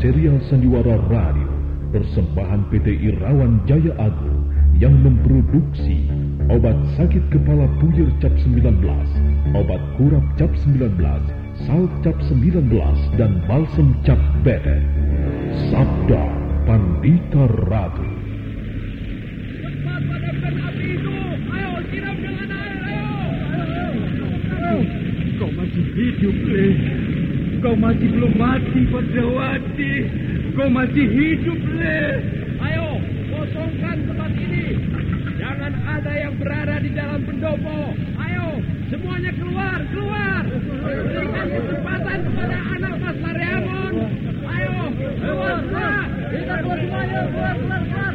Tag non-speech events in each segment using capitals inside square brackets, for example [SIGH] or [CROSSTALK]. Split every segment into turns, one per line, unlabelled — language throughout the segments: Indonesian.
Serial sandiwara radio Persembahan PT Irawan Jaya Agung Yang memproduksi Obat sakit kepala puyir cap 19 Obat kurap cap 19 Salt cap 19 Dan balsem cap betet Sabda Pandita Ratu
Cepat padamkan api itu. Ayo, siram dengan air. Ayo.
Kau masih hidup, Le. Kau masih belum mati, Padrawati. Kau masih hidup, Le.
Ayo, kosongkan tempat ini. Jangan ada yang berada di dalam pendopo. Ayo, semuanya keluar, keluar. Berikan kesempatan kepada anak Mas Mariamon. Ayo, keluar, keluar. Kita keluar semuanya, keluar, keluar, keluar.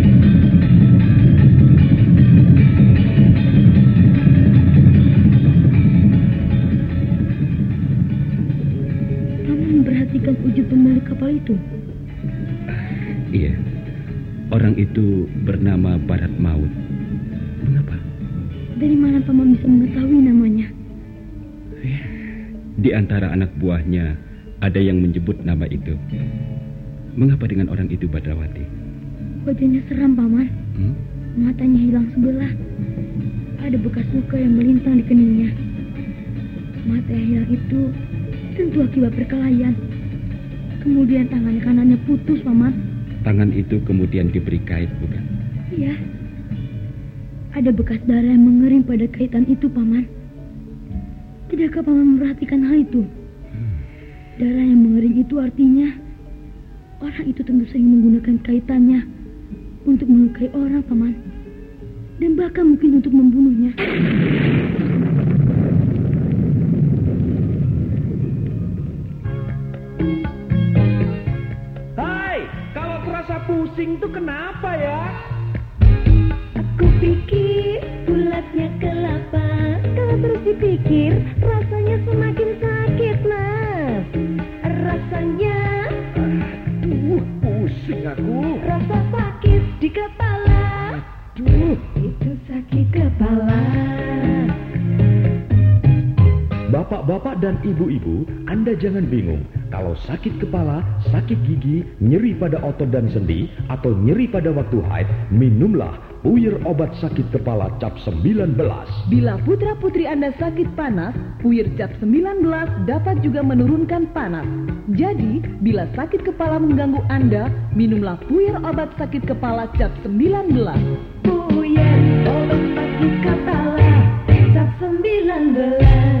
Ada yang menyebut nama itu. Mengapa dengan orang itu Badrawati?
Wajahnya seram paman.
Hmm?
Matanya hilang sebelah. Ada bekas luka yang melintang di keningnya. Mata yang hilang itu tentu akibat perkelahian. Kemudian tangan kanannya putus, paman.
Tangan itu kemudian diberi kait, bukan?
Iya. Ada bekas darah yang mengering pada kaitan itu, paman. Tidakkah paman memperhatikan hal itu? Darah yang mengering itu artinya orang itu tentu sering menggunakan kaitannya untuk melukai orang, paman. Dan bahkan mungkin untuk membunuhnya.
Hai, kalau terasa pusing tuh kenapa ya?
Aku pikir bulatnya kelapa Kalau terus dipikir
aku.
Bapak-bapak dan ibu-ibu, Anda jangan bingung. Kalau sakit kepala, sakit gigi, nyeri pada otot dan sendi, atau nyeri pada waktu haid, minumlah Puyer obat sakit kepala cap 19.
Bila putra-putri Anda sakit panas, Puyer Cap 19 dapat juga menurunkan panas. Jadi, bila sakit kepala mengganggu Anda, minumlah Puyer obat sakit kepala Cap 19.
Puyer obat sakit kepala Cap 19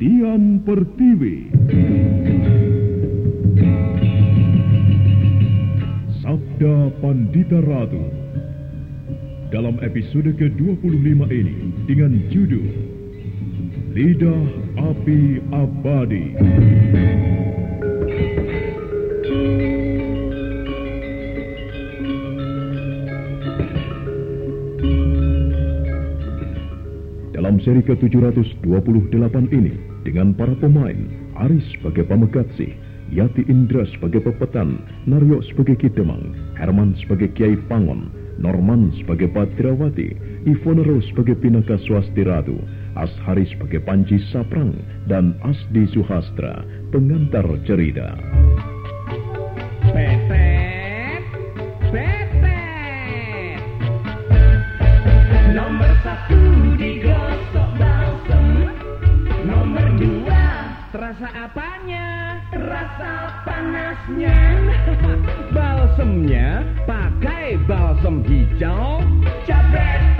Dian Pertiwi. Sabda Pandita Ratu dalam episode ke-25 ini dengan judul Lidah Api Abadi. Dalam seri ke-728 ini dengan para pemain Aris sebagai Pamegatsi, Yati Indra sebagai Pepetan, Naryo sebagai Kidemang, Herman sebagai Kiai Pangon, Norman sebagai Badrawati, Ivonero sebagai Pinaka Swasti Ratu, Ashari sebagai Panji Saprang, dan Asdi Suhastra, pengantar cerita.
Nomor satu digosok
apanya?
rasa panasnya [LAUGHS]
Balsemnya pakai balsem hijau.
Cabete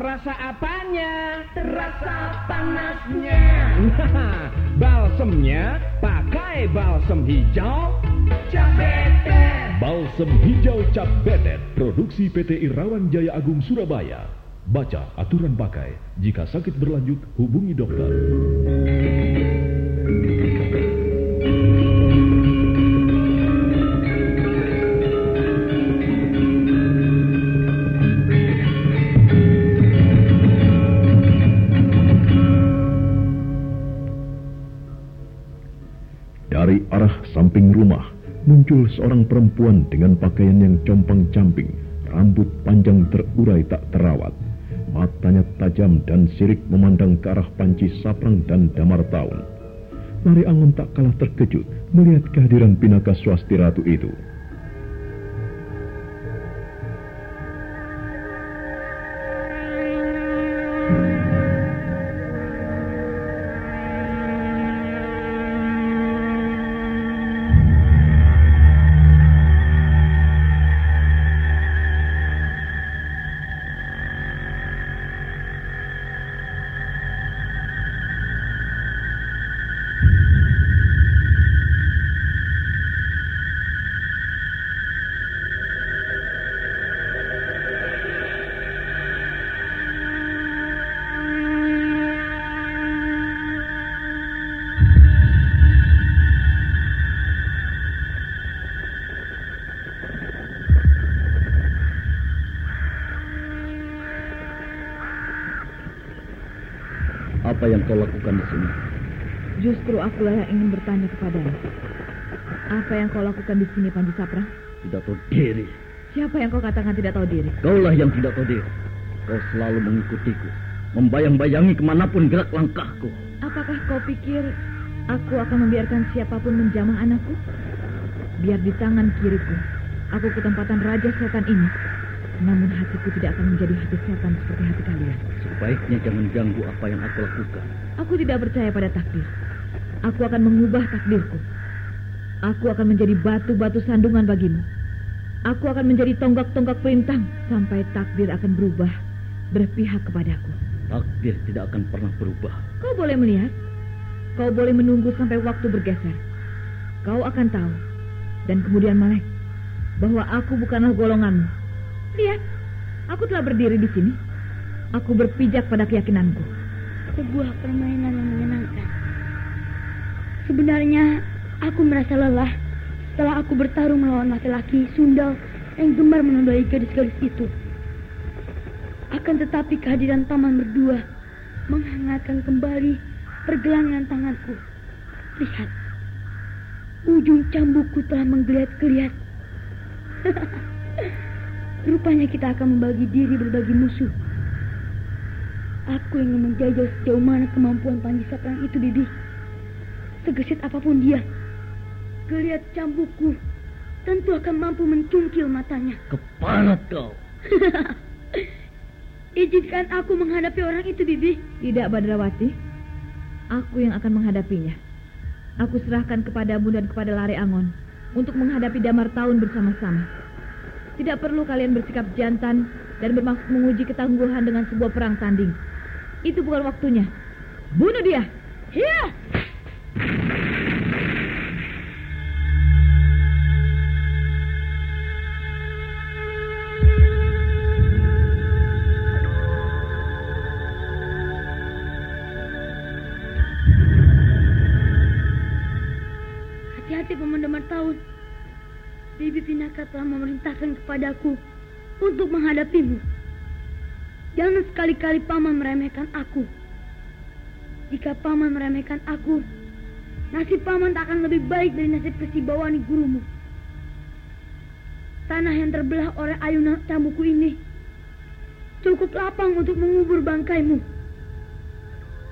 Terasa apanya?
terasa panasnya [LAUGHS]
Balsemnya pakai balsem hijau.
Cabete
Balsam hijau cap betet produksi PT Irawan Jaya Agung Surabaya. Baca aturan pakai. Jika sakit berlanjut, hubungi dokter. Seorang perempuan dengan pakaian yang compang-camping, rambut panjang terurai tak terawat. Matanya tajam dan sirik memandang ke arah panci saprang dan damar taun. Lari Angon tak kalah terkejut melihat kehadiran Pinaka Swasti Ratu itu.
Yang kau lakukan di sini?
Justru akulah yang ingin bertanya kepadamu. Apa yang kau lakukan di sini, Panji Sapra?
Tidak tahu diri.
Siapa yang kau katakan tidak tahu diri?
Kaulah yang tidak tahu diri. Kau selalu mengikutiku, membayang-bayangi ke mana pun gerak langkahku.
Apakah kau pikir aku akan membiarkan siapa pun menjamah anakku? Biar di tangan kiriku, aku ketempatan Raja Setan ini. Namun hatiku tidak akan menjadi hati setan seperti hati kalian.
Sebaiknya jangan ganggu apa yang aku lakukan.
Aku tidak percaya pada takdir. Aku akan mengubah takdirku. Aku akan menjadi batu-batu sandungan bagimu. Aku akan menjadi tonggak-tonggak perintang sampai takdir akan berubah berpihak kepadaku.
Takdir tidak akan pernah berubah.
Kau boleh melihat. Kau boleh menunggu sampai waktu bergeser. Kau akan tahu. Dan kemudian melek bahwa aku bukanlah golonganmu. Lihat, aku telah berdiri di sini. Aku berpijak pada keyakinanku.
Sebuah permainan yang menyenangkan. Sebenarnya aku merasa lelah setelah aku bertarung melawan laki-laki sundal yang gemar menodai gadis-gadis itu. Akan tetapi kehadiran paman berdua menghangatkan kembali pergelangan tanganku. Lihat, ujung cambukku telah menggeliat-geliat. [LAUGHS] Rupanya kita akan membagi diri berbagi musuh. Aku ingin menjajal sejauh mana kemampuan Panji Saprang itu, Bibi. Segesit apa pun dia, geliat cambukku tentu akan mampu mencungkil matanya.
Keparat kau. [LAUGHS]
Izinkan aku menghadapi orang itu, Bibi.
Tidak, Badrawati. Aku yang akan menghadapinya. Aku serahkan kepadamu dan kepada Lare Angon untuk menghadapi damar tahun bersama-sama. Tidak perlu kalian bersikap jantan dan bermaksud menguji ketangguhan dengan sebuah perang tanding. Itu bukan waktunya. Bunuh dia!
Iya! Hati-hati pemandaman tahun. Bibi Pinaka telah memerintahkan kepadaku untuk menghadapimu. Jangan sekali-kali Paman meremehkan aku. Jika Paman meremehkan aku, nasib Paman tak akan lebih baik dari nasib Kesibawani gurumu. Tanah yang terbelah oleh ayunan cambuku ini cukup lapang untuk mengubur bangkaimu.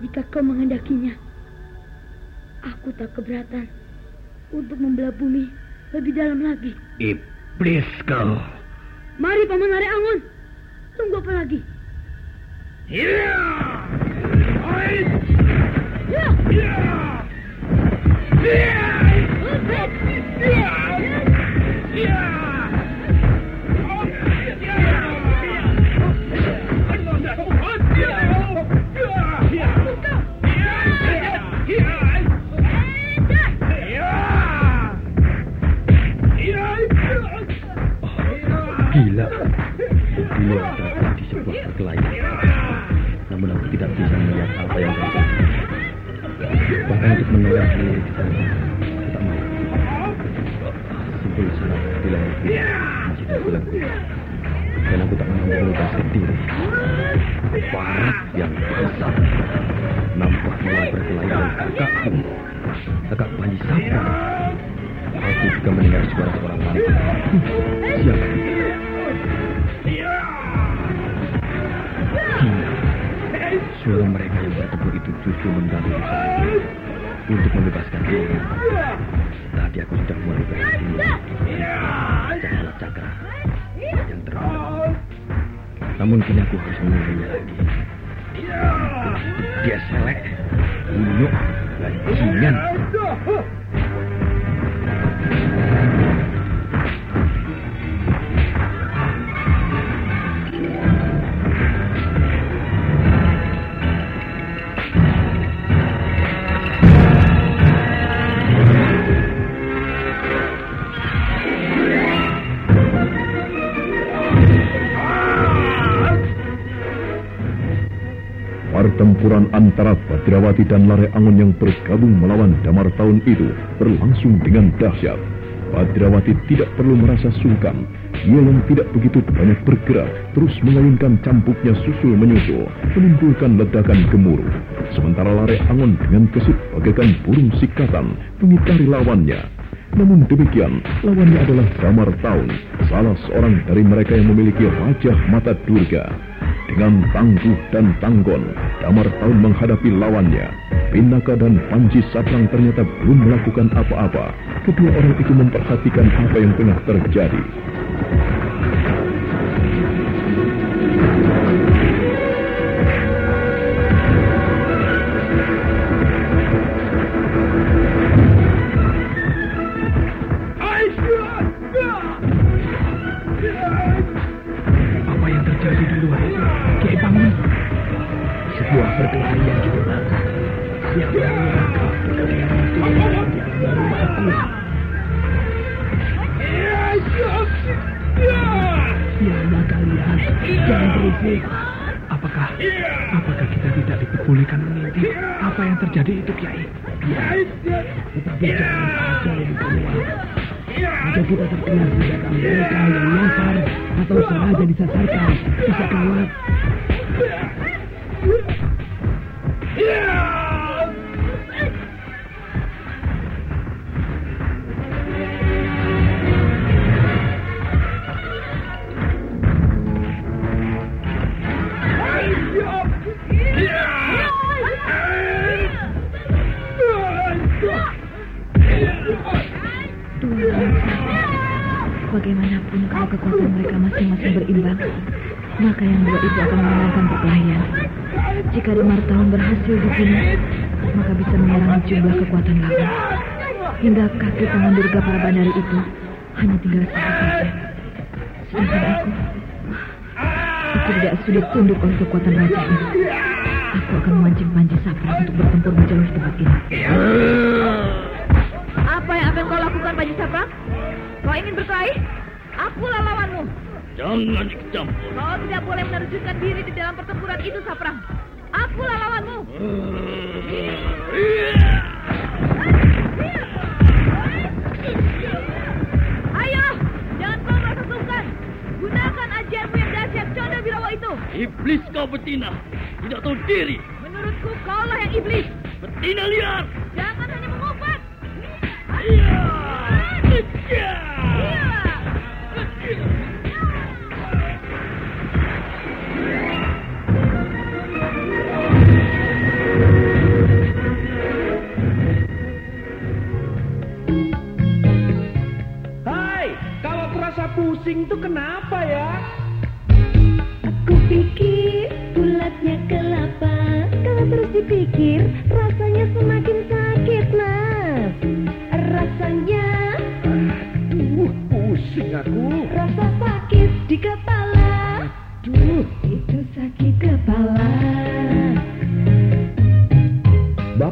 Jika kau mengendakinya, aku tak keberatan untuk membelah bumi lebih dalam lagi.
Iblis kau.
Mari Paman Lare Angon. Tunggu apa lagi?
Ya. Oi.
Ya!
Ya. Ya.
Buset!
Tidak bisa melihat apa yang terjadi. Bahkan untuk menolong sendiri aku tak mau. Simpul saraf di leherku masih terbelah Dan aku tak mau membebaskan diri. Barat yang besar. Nampak mulai berkelahi dengan kakakku. Kakak Panji Sabra. Aku juga mendengar suara seorang wanita. Siapa Suara mereka yang bertempur itu justru mengganggu usahaku untuk membebaskan diri. Tadi aku sudah mulai berhenti cakra cakra yang terang. Namun kini aku harus memulainya lagi. Dia selek, bunyuk, bajingan.
Pertempuran antara Badrawati dan Lare Angon yang bergabung melawan Damar Tahun itu berlangsung dengan dahsyat. Badrawati tidak perlu merasa sungkan. Dia yang tidak begitu banyak bergerak terus mengayunkan campuknya susul menyusul, menimbulkan ledakan gemuruh. Sementara Lare Angon dengan kesut bagaikan burung sikatan mengitari lawannya. Namun demikian, lawannya adalah Damar Tahun, salah seorang dari mereka yang memiliki wajah mata durga. Dengan tangguh dan tanggon, Damar Tahun menghadapi lawannya. Pinaka dan Panji Satrang ternyata belum melakukan apa-apa. Kedua orang itu memperhatikan apa yang tengah terjadi.
Apakah kita tidak diperbolehkan mengintip apa yang terjadi itu, Kiai? Ya, tetapi jangan ada yang keluar. Jika kita terkena senjata mereka yang nyasar atau sengaja disasarkan, bisa
bagaimanapun kalau kekuatan mereka masing-masing berimbang, maka yang dua itu akan memenangkan perkelahian. Jika Damar Tahun berhasil dibunuh, maka bisa mengurangi jumlah kekuatan lawan. Hingga kaki tangan durga para bandari itu hanya tinggal satu saja. Sedangkan aku, aku tidak sulit tunduk oleh kekuatan raja ini. Aku akan memancing Panji Sapra untuk bertempur menjauhi tempat ini
yang akan kau lakukan, Pak Jisapa? Kau ingin berkelahi? Aku lawanmu.
Jangan dicampur.
Kau tidak boleh menerjunkan diri di dalam pertempuran itu, Sapram. Aku lawanmu.
Ayo,
jangan kau merasa sungkan. Gunakan ajarmu yang dahsyat Conda Birawa itu.
Iblis kau
betina, tidak tahu diri.
Menurutku kaulah yang iblis.
Betina liar.
Jangan
pusing tuh kenapa ya?
Aku pikir bulatnya kelapa Kalau terus dipikir rasanya semakin Rasanya
Duh, pusing aku.
rasa sakit di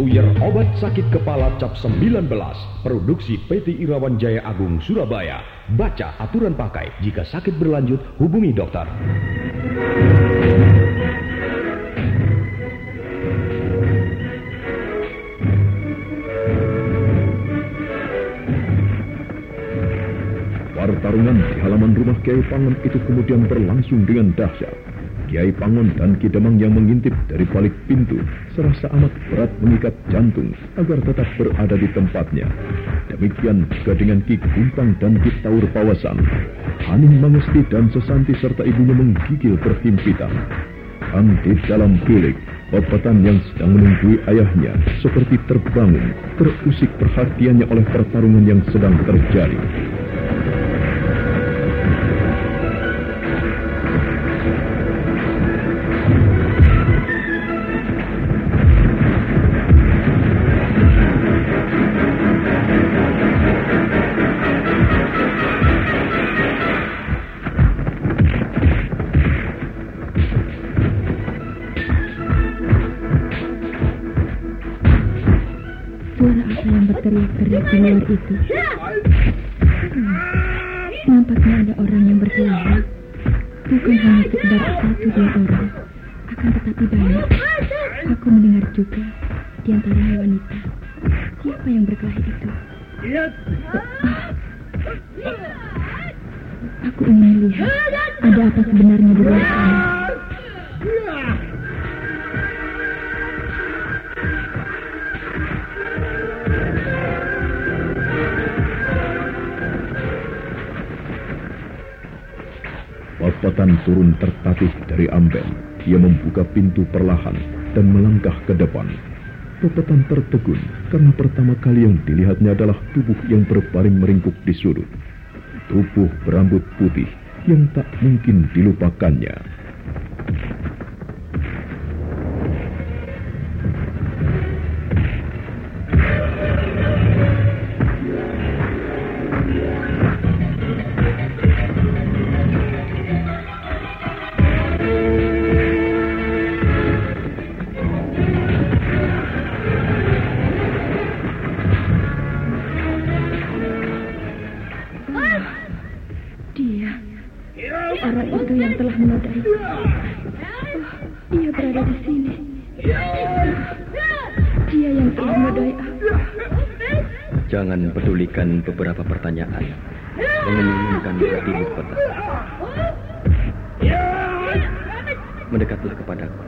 Puyer obat sakit kepala cap 19. Produksi PT Irawan Jaya Agung Surabaya. Baca aturan pakai. Jika sakit berlanjut, hubungi dokter.
Pertarungan di halaman rumah Kiai Pangon itu kemudian berlangsung dengan dahsyat. Kiai Pangon dan Ki Demang yang mengintip dari balik pintu serasa amat berat mengikat jantung agar tetap berada di tempatnya. Demikian juga dengan Ki Kuntang dan Ki Taur Pawasan. Haning Mangesti dan Sesanti serta ibunya menggigil berhimpitan. Dan di dalam bilik, Pepetan yang sedang menunggui ayahnya seperti terbangun, terusik perhatiannya oleh pertarungan yang sedang terjadi.
Bukan hanya sekedar satu dua orang, akan tetapi banyak. Aku mendengar juga di antaranya wanita. Siapa yang berkelahi itu? Aku ingin lihat ada apa sebenarnya di luar sana.
Pepetan turun tertatih dari amben. Ia membuka pintu perlahan dan melangkah ke depan. Pepetan tertegun karena pertama kali yang dilihatnya adalah tubuh yang berbaring meringkuk di sudut. Tubuh berambut putih yang tak mungkin dilupakannya.
Pedulikan beberapa pertanyaan yang membingungkan hatimu peta. Mendekatlah kepadaku.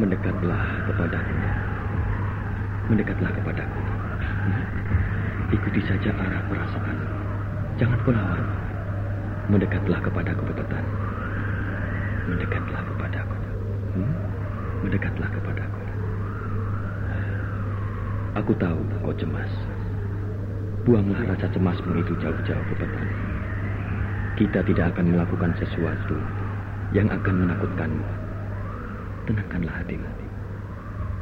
Mendekatlah kepadaku. Mendekatlah kepadaku. Ikuti saja arah perasaan. Jangan kau lawan. Mendekatlah kepadaku, Pepetan. Mendekatlah kepadaku. Hmm? Mendekatlah kepadaku. Aku tahu kau cemas. Buanglah rasa cemasmu itu jauh-jauh, Pepetan. Kita tidak akan melakukan sesuatu yang akan menakutkanmu. Tenangkanlah hatimu.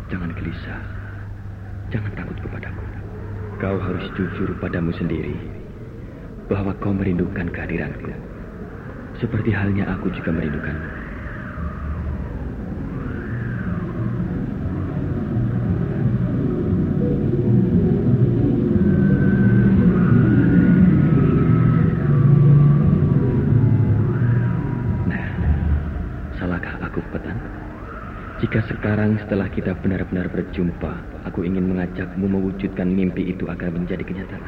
Jangan gelisah. Jangan takut kepadaku. Kau harus jujur padamu sendiri bahwa kau merindukan kehadiranku. Seperti halnya aku juga merindukanmu. Sekarang setelah kita benar-benar berjumpa, aku ingin mengajakmu mewujudkan mimpi itu agar menjadi kenyataan.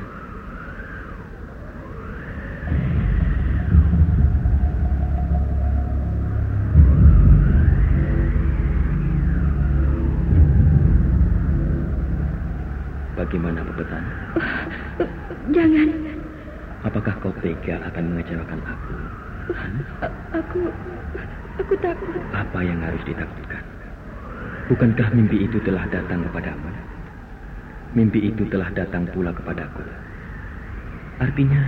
Bagaimana Pepetan?
Jangan.
Apakah kau tega akan mengecewakan aku?
Aku... Aku takut.
Apa yang harus ditakutkan? Bukankah mimpi itu telah datang kepadamu? Mimpi itu telah datang pula kepadaku. Artinya,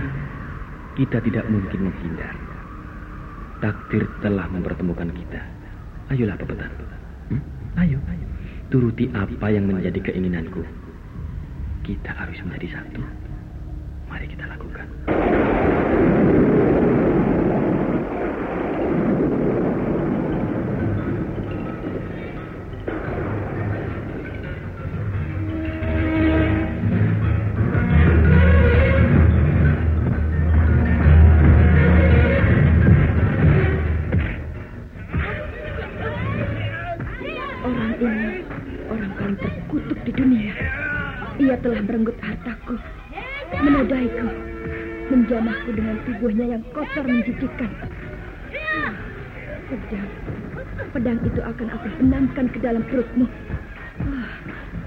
kita tidak mungkin menghindar. Takdir telah mempertemukan kita. Ayolah, Pepetan. Hmm? Ayo, ayo. Turuti apa yang menjadi keinginanku. Kita harus menjadi satu. Mari kita lakukan.
Kotor menjijikkan. Pedang, pedang itu akan aku benamkan ke dalam perutmu. Ah,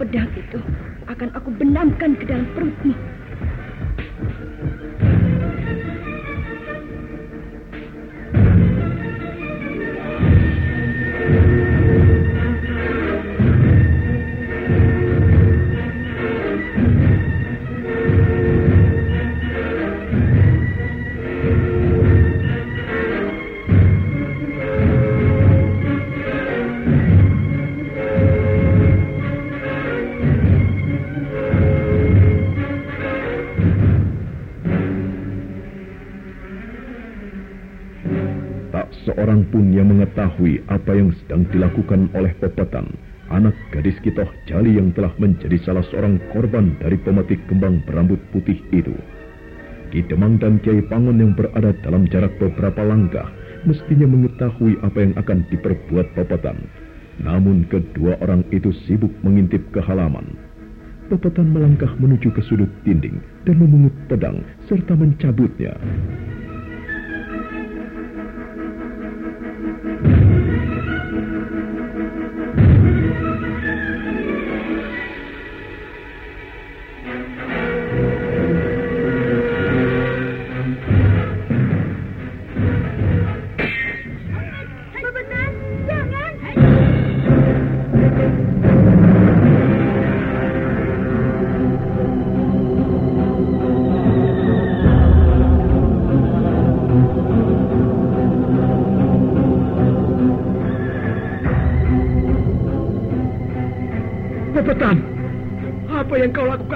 Pedang itu akan aku benamkan ke dalam perutmu.
Mengetahui apa yang sedang dilakukan oleh Pepetan, anak gadis Kitoh Jali yang telah menjadi salah seorang korban dari pemetik kembang berambut putih itu. Ki Demang dan Kiai Pangon yang berada dalam jarak beberapa langkah mestinya mengetahui apa yang akan diperbuat Pepetan. Namun kedua orang itu sibuk mengintip ke halaman. Pepetan melangkah menuju ke sudut dinding dan memungut pedang serta mencabutnya.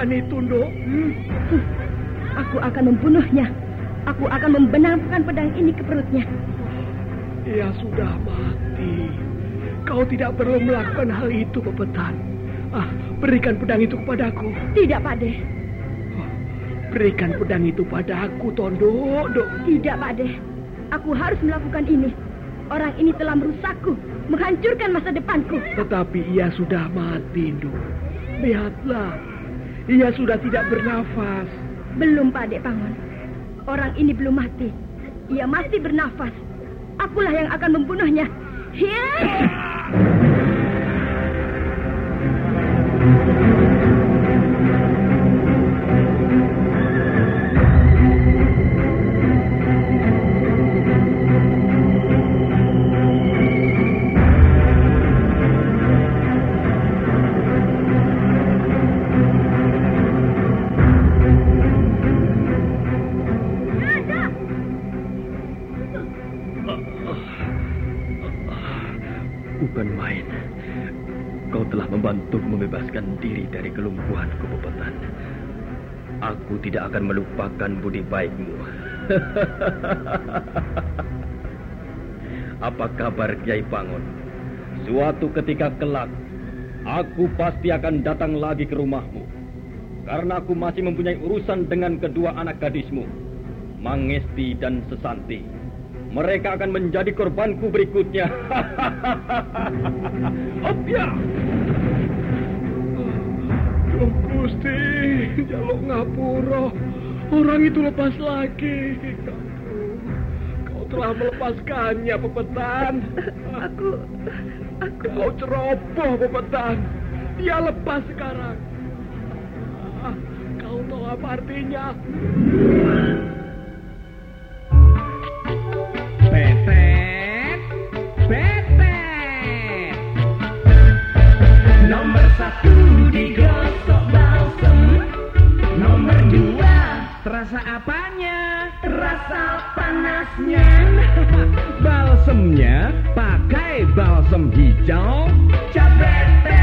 Lakukan itu, Nduk?
Aku akan membunuhnya. Aku akan membenamkan pedang ini ke perutnya.
Ia sudah mati. Kau tidak perlu melakukan hal itu, Pepetan. Ah, berikan pedang itu kepadaku.
Tidak, Pak De.
Berikan pedang itu padaku, Tondo. Dok.
Tidak, Pak De. Aku harus melakukan ini. Orang ini telah merusakku, menghancurkan masa depanku.
Tetapi ia sudah mati, Nduk. Lihatlah, ia sudah tidak bernafas.
Belum, Pak Dek Pangon. Orang ini belum mati. Ia masih bernafas. Akulah yang akan membunuhnya. Hiya!
Aku tidak akan melupakan budi baikmu. [LAUGHS] Apa kabar Kiai Pangon? Suatu ketika kelak, aku pasti akan datang lagi ke rumahmu. Karena aku masih mempunyai urusan dengan kedua anak gadismu, Mangesti dan Sesanti.
mereka akan menjadi korbanku berikutnya. [LAUGHS]
Opya! Gusti, jaluk ngapura. Orang itu lepas lagi. Kau telah melepaskannya, Pepetan.
Aku... Aku...
Kau ceroboh, Pepetan. Dia lepas sekarang. Ah, Kau tahu apa artinya?
Betet, betet.
Nomor satu
Terasa apanya?
rasa panasnya [LAUGHS]
Balsemnya pakai balsem hijau.
Cabete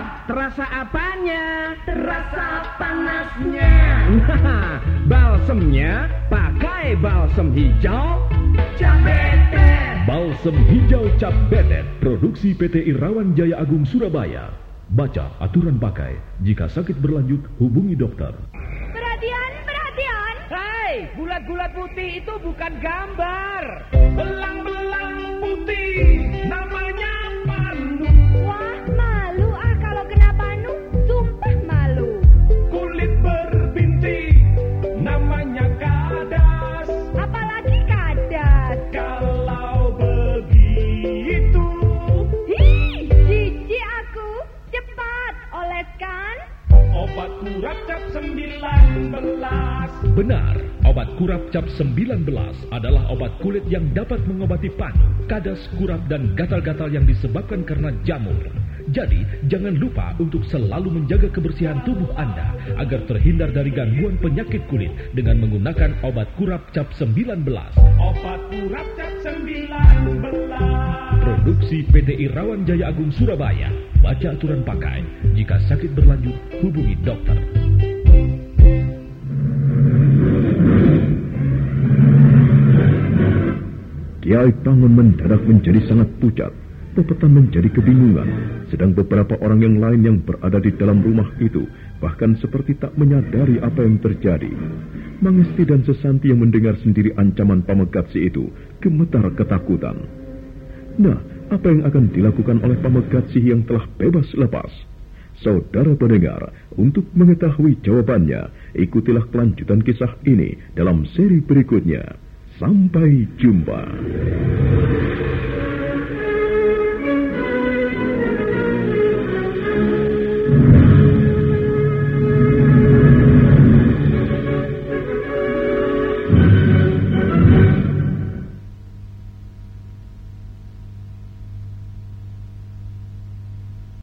Terasa apanya?
rasa panasnya [LAUGHS]
Balsemnya pakai balsem hijau.
Cabete
Balsam hijau cap betet produksi PT Irawan Jaya Agung Surabaya. Baca aturan pakai. Jika sakit berlanjut, hubungi dokter.
Perhatian, perhatian.
Hai, bulat-bulat putih itu bukan gambar.
Belang-belang
cap 19 adalah obat kulit yang dapat mengobati panu, kadas, kurap, dan gatal-gatal yang disebabkan karena jamur. Jadi, jangan lupa untuk selalu menjaga kebersihan tubuh Anda agar terhindar dari gangguan penyakit kulit dengan menggunakan obat kurap cap 19.
Obat kurap cap 19
Produksi PT Irawan Jaya Agung Surabaya. Baca aturan pakai. Jika sakit berlanjut, hubungi dokter. Kiai Tangun mendadak menjadi sangat pucat. Pepetan menjadi kebingungan, sedang beberapa orang yang lain yang berada di dalam rumah itu bahkan seperti tak menyadari apa yang terjadi. Mangesti dan Sesanti yang mendengar sendiri ancaman Pamegatsi itu gemetar ketakutan. Nah, apa yang akan dilakukan oleh Pamegatsi yang telah bebas lepas? Saudara pendengar, untuk mengetahui jawabannya, ikutilah kelanjutan kisah ini dalam seri berikutnya. Sampai jumpa.